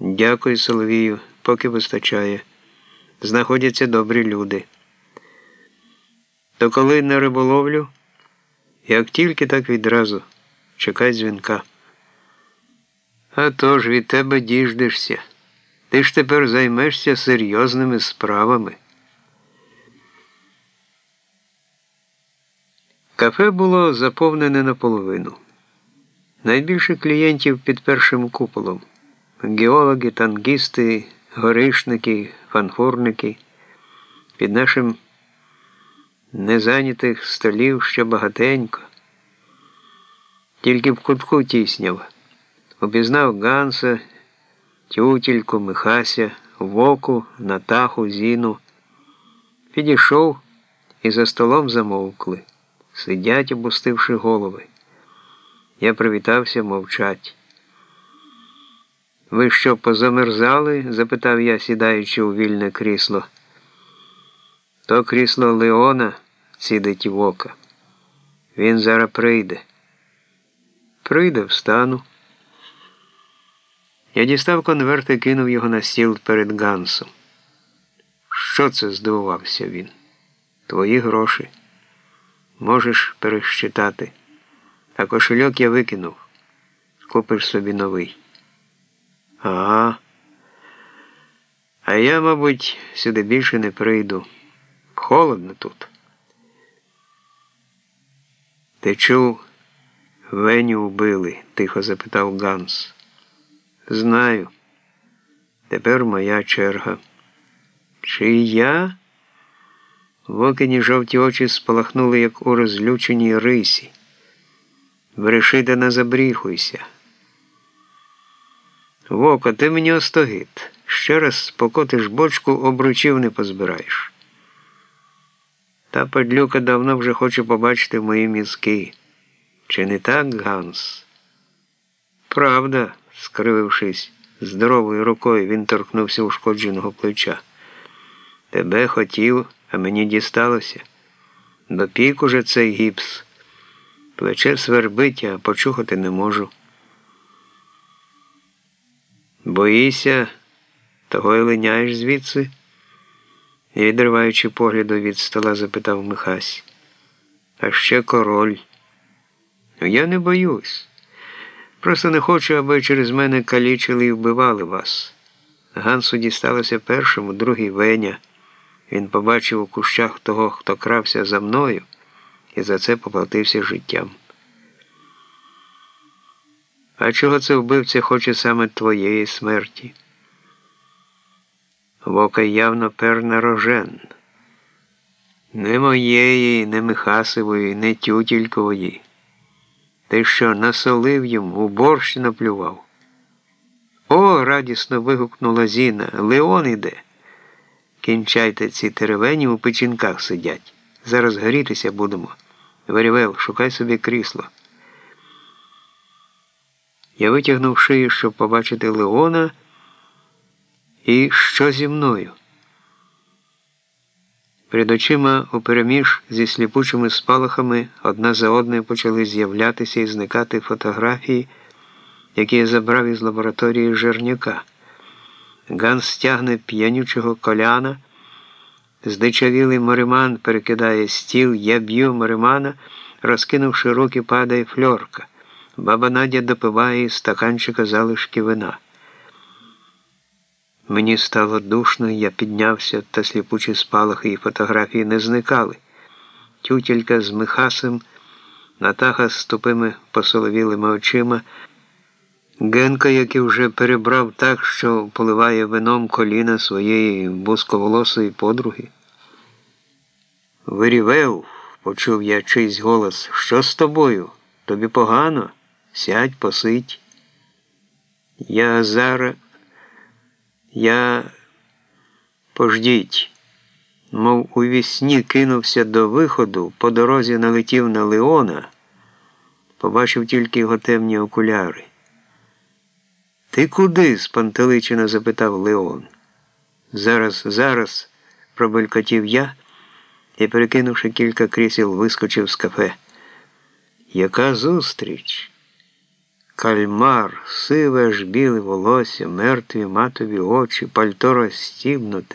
Дякую, Соловію, поки вистачає. Знаходяться добрі люди. То коли на риболовлю, як тільки, так відразу чекай дзвінка. А то ж від тебе діждешся. Ти ж тепер займешся серйозними справами. Кафе було заповнене наполовину. Найбільше клієнтів під першим куполом геологи, тангісти, горишники, фанфурники. Під нашим незайнятих столів ще багатенько. Тільки в кутку тісняв. Обізнав Ганса, Тютільку, Михася, Воку, Натаху, Зіну. Підійшов і за столом замовкли. Сидять, опустивши голови. Я привітався, мовчать. Ви що, позамерзали? запитав я, сідаючи у вільне крісло. То крісло Леона сідить в ока. Він зараз прийде. Прийде, встану. Я дістав конверт і кинув його на стіл перед Гансом. Що це здивувався він? Твої гроші. Можеш пересчитати. А кошельок я викинув. Купиш собі новий. Ага. А я, мабуть, сюди більше не прийду. Холодно тут. Ти чув, Веню вбили? тихо запитав Ганс. Знаю. Тепер моя черга. Чи я? В жовті очі спалахнули, як у розлюченій рисі. Бреши не забріхуйся. Вока, ти мені остогид. Ще раз покотиш бочку, обручів не позбираєш. Та падлюка давно вже хоче побачити мої мізки. Чи не так, Ганс? Правда, скривившись здоровою рукою, він торкнувся ушкодженого плеча. Тебе хотів, а мені дісталося. Допік уже цей гіпс. Плече свербить, а почухати не можу. Боїся, того й линяєш звідси? відриваючи погляду від стола, запитав Михась. А ще король. Я не боюсь. Просто не хочу, аби через мене калічили і вбивали вас. Гансу дісталося першому, другий Веня. Він побачив у кущах того, хто крався за мною, і за це поплатився життям. А чого це вбивця хоче саме твоєї смерті? Вока явно перна рожен. Не моєї, не Михасової, не тютількової. Ти що, насолив йому, у борщ наплював? О, радісно вигукнула Зіна. Леон іде. Кінчайте ці теревені у печінках сидять. Зараз горітися будемо. Верівел, шукай собі крісло. Я витягнув шию, щоб побачити Леона. І що зі мною? Перед очима упереміж зі сліпучими спалахами одна за одною почали з'являтися і зникати фотографії, які я забрав із лабораторії Жерняка. Ганс стягне п'янючого коляна, здичавілий Мориман перекидає стіл, я б'ю Моримана, розкинувши руки, падає фльорка. Баба Надя допиває стаканчика залишки вина. Мені стало душно, я піднявся, та сліпучі спалахи і фотографії не зникали. Тютілька з Михасем, Натаха з тупими посоловілими очима, Генка, який вже перебрав так, що поливає вином коліна своєї бусковолосої подруги. Вирівев, почув я чийсь голос, що з тобою? Тобі погано? Сядь, посидь. Я зараз. Я пождіть, мов у вісні кинувся до виходу, по дорозі налетів на Леона, побачив тільки його темні окуляри. Ти куди? спантеличено запитав Леон. Зараз, зараз, пробелькотів я і, перекинувши кілька крісел, вискочив з кафе. Яка зустріч? Кальмар, сиве ж біле волосся, мертві матові очі, пальто розстібнуте.